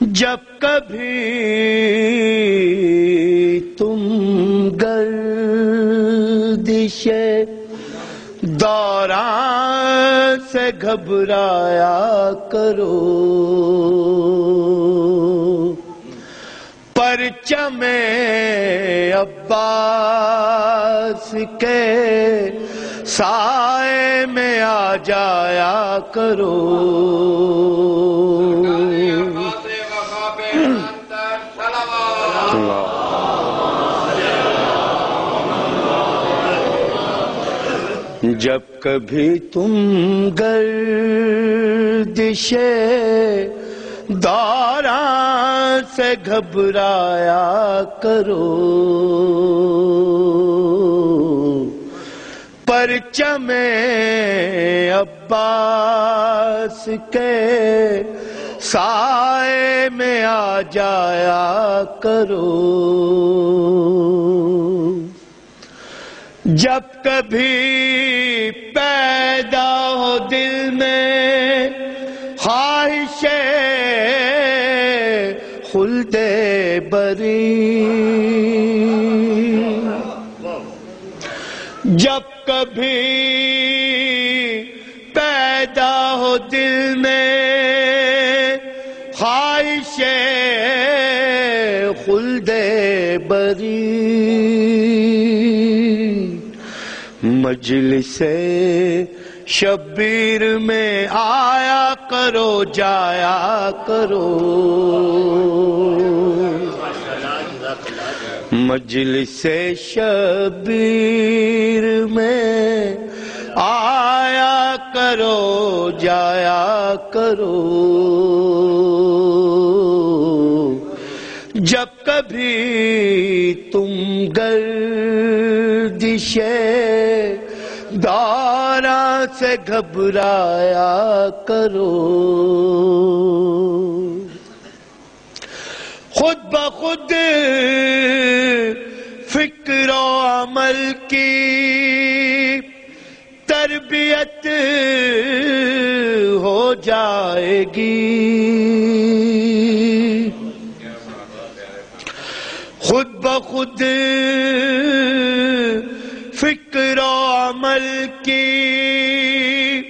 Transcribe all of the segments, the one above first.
جب کبھی تم گردش دوران سے گھبرایا کرو، پرچم عباس کے سائے میں آ جایا کرو۔ جب کبھی تم گردش دوران سے گھبرایا کرو پرچم عباس کے سائے میں آ جایا کرو جب کبھی پیدا ہو دل میں خواہش خلد بری۔ جب کبھی پیدا ہو دل میں خواہش خلد بری۔ مجلس شبیر میں آیا کرو، جایا کرو۔ مجلس شبیر میں آیا کرو، جایا کرو۔ جب کبھی تم گردش دارا سے گھبرایا کرو۔ خود بخود فکر و عمل کی تربیت ہو جائے گی۔ خود بخود کی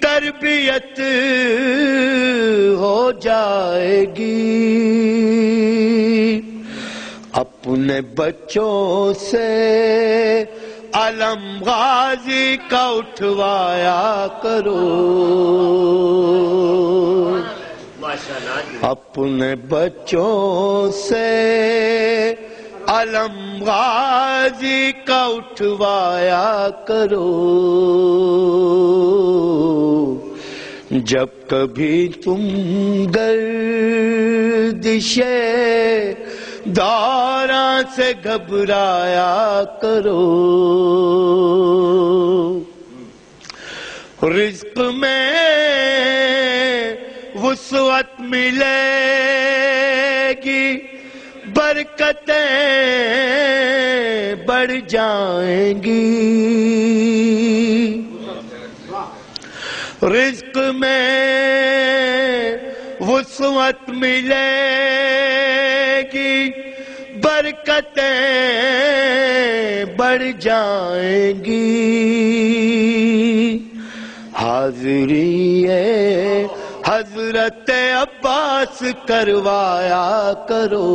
تربیت ہو جائے گی۔ اپنے بچوں سے علم غازی کا اٹھوایا کرو۔ اپنے بچوں سے علم غازی کا اٹھوایا کرو۔ جب کبھی تم گردش دورا سے گھبرایا کرو۔ رزق میں وسعت ملے گی۔ برکتیں بڑھ جائیں گی۔ رزق میں وسعت ملے گی۔ برکتیں بڑھ جائیں گی۔ حاضری حضرت عباس کروایا کرو۔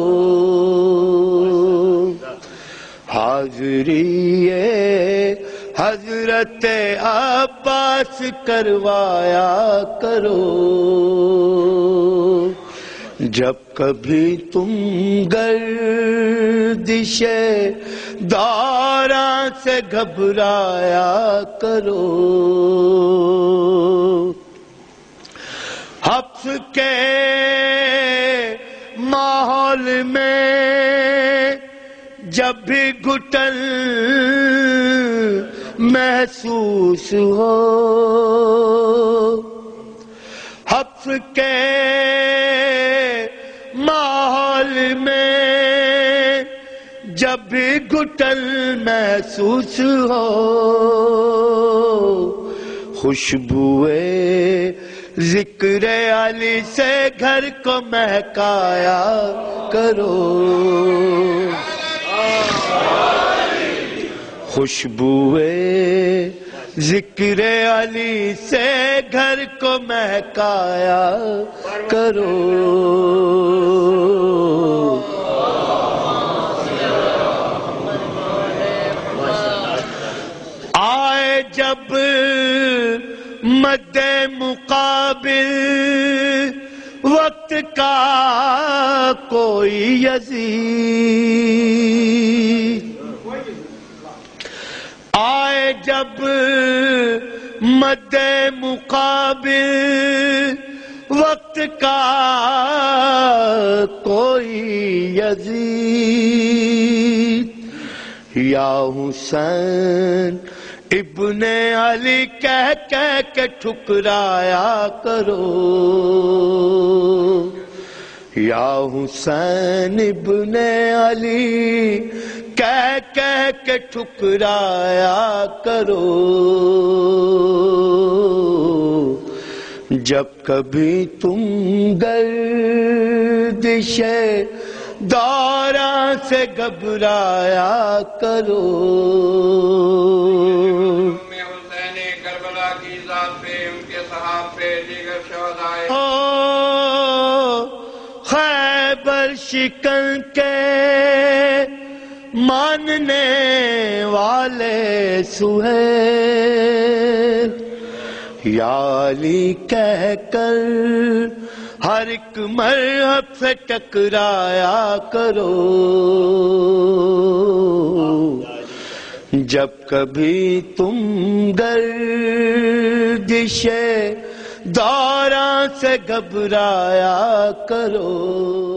حاضری حضرت عباس کروایا کرو۔ جب کبھی تم گردش دورا سے گھبرایا کرو۔ کے ماحول میں جب بھی گٹل محسوس ہو حفظ کے ماحول میں جب بھی گٹل محسوس ہو، خوشبوئے ذکر علی سے گھر کو مہکایا کرو۔ خوشبوئے ذکر علی سے گھر کو مہکایا کرو۔ کوئی یزید۔ آئے جب مد مقابل وقت کا کوئی یزید۔ یا حسین ابن علی کہہ کہہ کے ٹھکرایا کرو۔ یا حسین ابن علی، کہہ کہہ کے ٹھکرایا کرو۔ جب کبھی تم گردش دورہ سے گھبرایا کرو۔ شکن کے ماننے والے سہیل۔ یا علی کہہ کر ہر ایک مرحب سے ٹکرایا کرو۔ جب کبھی تم گردش دورہ سے گھبرایا کرو۔